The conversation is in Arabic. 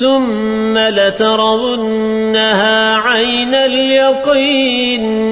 ثم لترونها عين اليقين.